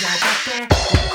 要得。